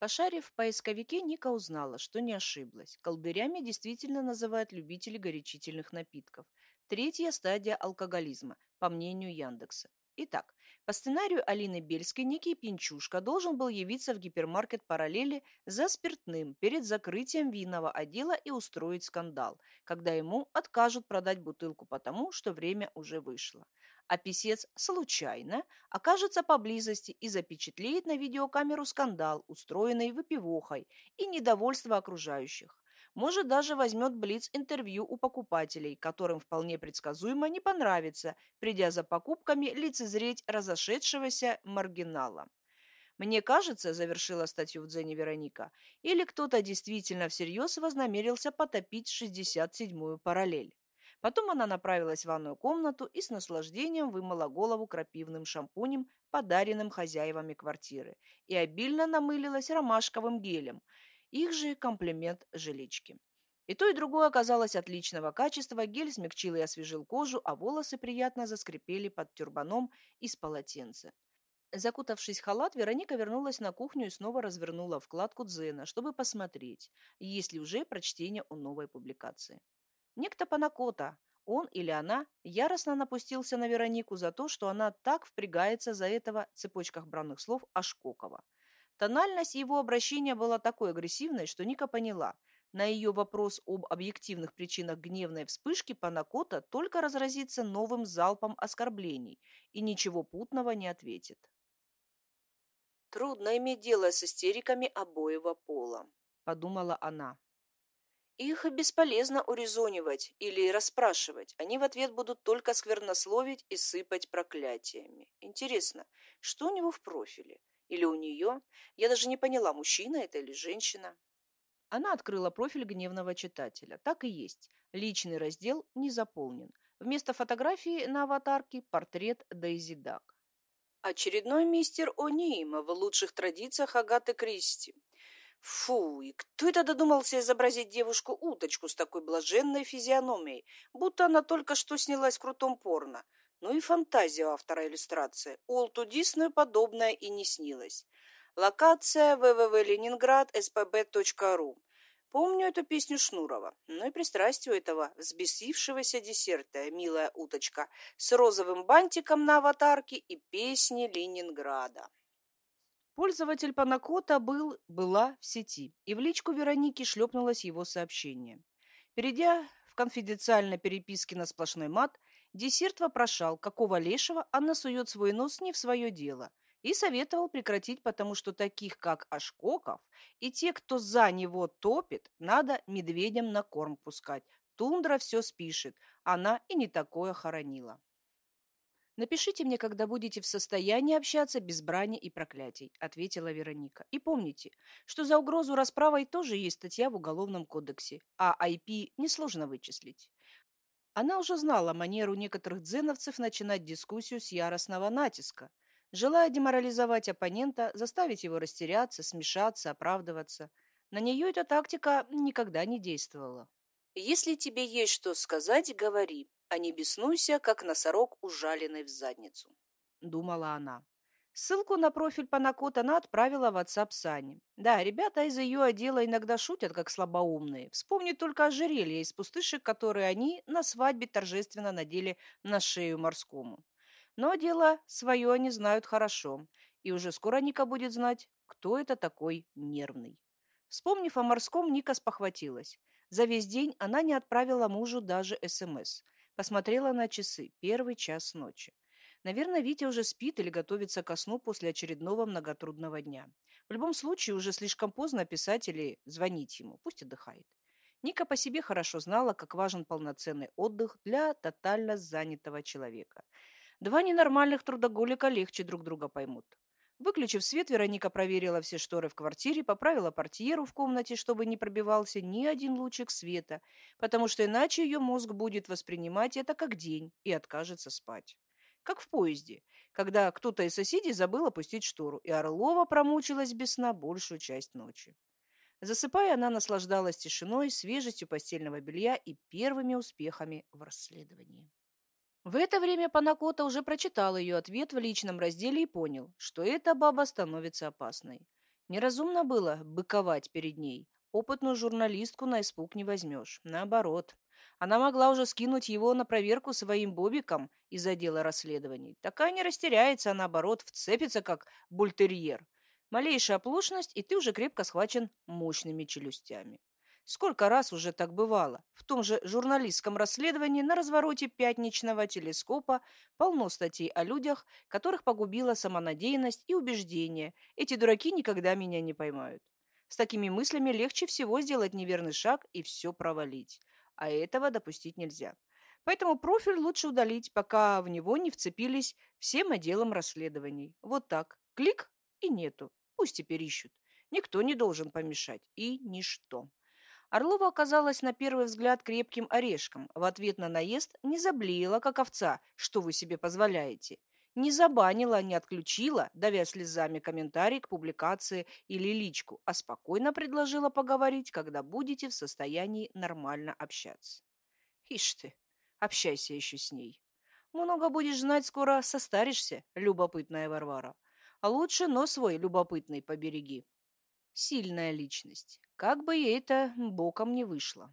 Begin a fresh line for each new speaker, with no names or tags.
Пошарив в поисковике, Ника узнала, что не ошиблась. Колдырями действительно называют любителей горячительных напитков. Третья стадия алкоголизма, по мнению Яндекса. Итак, по сценарию Алины Бельской некий Пинчушка должен был явиться в гипермаркет «Параллели» за спиртным перед закрытием винного отдела и устроить скандал, когда ему откажут продать бутылку потому, что время уже вышло. А писец случайно окажется поблизости и запечатлеет на видеокамеру скандал, устроенный выпивохой и недовольство окружающих. Может, даже возьмет Блиц интервью у покупателей, которым вполне предсказуемо не понравится, придя за покупками лицезреть разошедшегося маргинала. Мне кажется, завершила статью в Дзене Вероника, или кто-то действительно всерьез вознамерился потопить 67-ю параллель. Потом она направилась в ванную комнату и с наслаждением вымыла голову крапивным шампунем, подаренным хозяевами квартиры, и обильно намылилась ромашковым гелем, их же комплимент жилички. И то, и другое оказалось отличного качества, гель смягчил и освежил кожу, а волосы приятно заскрипели под тюрбаном из полотенца. Закутавшись в халат, Вероника вернулась на кухню и снова развернула вкладку Дзена, чтобы посмотреть, есть ли уже прочтение у новой публикации. Некто Панакота, он или она, яростно напустился на Веронику за то, что она так впрягается за этого цепочках бранных слов Ашкокова – Тональность его обращения была такой агрессивной, что Ника поняла. На ее вопрос об объективных причинах гневной вспышки Панакота только разразится новым залпом оскорблений и ничего путного не ответит. «Трудно иметь дело с истериками обоего пола», – подумала она. Их бесполезно урезонивать или расспрашивать. Они в ответ будут только сквернословить и сыпать проклятиями. Интересно, что у него в профиле? Или у нее? Я даже не поняла, мужчина это или женщина. Она открыла профиль гневного читателя. Так и есть. Личный раздел не заполнен. Вместо фотографии на аватарке портрет Дейзи Дак. Очередной мистер О'Нима в лучших традициях Агаты Кристи. Фу, и кто это додумался изобразить девушку-уточку с такой блаженной физиономией, будто она только что снялась в крутом порно. Ну и фантазия автора иллюстрации. Уолту Диснею подобное и не снилось. Локация www.leningrad.spb.ru Помню эту песню Шнурова, но и пристрастие этого взбесившегося десерта, милая уточка, с розовым бантиком на аватарке и песни Ленинграда. Пользователь Панакота был, была в сети, и в личку Вероники шлепнулось его сообщение. Перейдя в конфиденциальной переписке на сплошной мат, Десерт вопрошал, какого лешего она сует свой нос не в свое дело, и советовал прекратить, потому что таких, как Ашкоков, и те, кто за него топит, надо медведям на корм пускать. Тундра все спишет, она и не такое хоронила. «Напишите мне, когда будете в состоянии общаться без брани и проклятий», — ответила Вероника. «И помните, что за угрозу расправой тоже есть статья в Уголовном кодексе, а IP несложно вычислить. Она уже знала манеру некоторых дзеновцев начинать дискуссию с яростного натиска, желая деморализовать оппонента, заставить его растеряться, смешаться, оправдываться. На нее эта тактика никогда не действовала. «Если тебе есть что сказать, говори, а не беснуйся, как носорог, ужаленный в задницу», — думала она. Ссылку на профиль Панакот она отправила в WhatsApp Сане. Да, ребята из ее отдела иногда шутят, как слабоумные. Вспомни только ожерелье из пустышек, которые они на свадьбе торжественно надели на шею морскому. Но дело свое они знают хорошо, и уже скоро Ника будет знать, кто это такой нервный. Вспомнив о морском, Ника спохватилась. За весь день она не отправила мужу даже СМС. Посмотрела на часы, первый час ночи. Наверное, Витя уже спит или готовится ко сну после очередного многотрудного дня. В любом случае, уже слишком поздно писать или звонить ему. Пусть отдыхает. Ника по себе хорошо знала, как важен полноценный отдых для тотально занятого человека. Два ненормальных трудоголика легче друг друга поймут. Выключив свет, Вероника проверила все шторы в квартире, поправила портьеру в комнате, чтобы не пробивался ни один лучик света, потому что иначе ее мозг будет воспринимать это как день и откажется спать как в поезде, когда кто-то из соседей забыл опустить штору, и Орлова промучилась без сна большую часть ночи. Засыпая, она наслаждалась тишиной, свежестью постельного белья и первыми успехами в расследовании. В это время Панакота уже прочитал ее ответ в личном разделе и понял, что эта баба становится опасной. Неразумно было быковать перед ней. Опытную журналистку на испуг не возьмешь. Наоборот. Она могла уже скинуть его на проверку своим бобиком из отдела расследований. Такая не растеряется, а наоборот, вцепится, как бультерьер. Малейшая оплошность, и ты уже крепко схвачен мощными челюстями. Сколько раз уже так бывало? В том же журналистском расследовании на развороте пятничного телескопа полно статей о людях, которых погубила самонадеянность и убеждение. Эти дураки никогда меня не поймают. С такими мыслями легче всего сделать неверный шаг и все провалить. А этого допустить нельзя. Поэтому профиль лучше удалить, пока в него не вцепились всем отделом расследований. Вот так. Клик и нету. Пусть теперь ищут. Никто не должен помешать. И ничто. Орлова оказалась на первый взгляд крепким орешком. В ответ на наезд не заблеяла, как овца, что вы себе позволяете. Не забанила, не отключила, давя слезами комментарий к публикации или личку, а спокойно предложила поговорить, когда будете в состоянии нормально общаться. Ишь ты, общайся еще с ней. Много будешь знать, скоро состаришься, любопытная Варвара. А лучше нос свой любопытный побереги. Сильная личность. Как бы ей это боком не вышло.